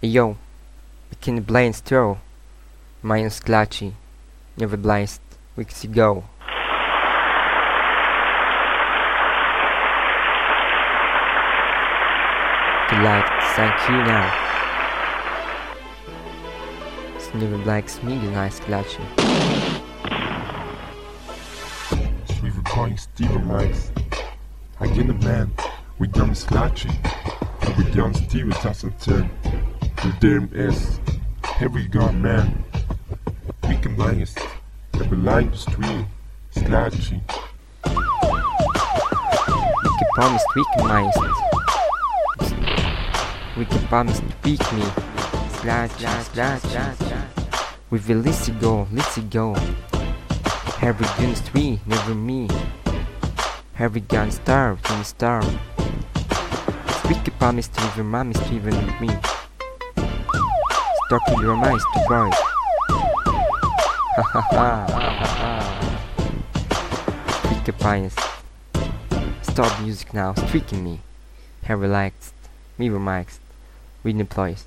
Yo, bikini blind stroll, minus clutchy, never blast, weeks ago. The light, thank you now. Blacks me, the nice clutchy. Steven calling Steven Rice. Again the man, we done scratching. We done Steven Tassenton. The damn is heavy gun man. We can bias. The street. We can promise weakenized. We can promise to beat me. Slash, slash, slash, slash, slash. With a let's go, let's go. Every gun three, never me. Every gun star, team star. We can promise to even mommy Steven with me. With your mice to boys. Ha ha ha ha ha. We can promise. Stop music now, streaking me. Have relaxed, me relaxed, with employees.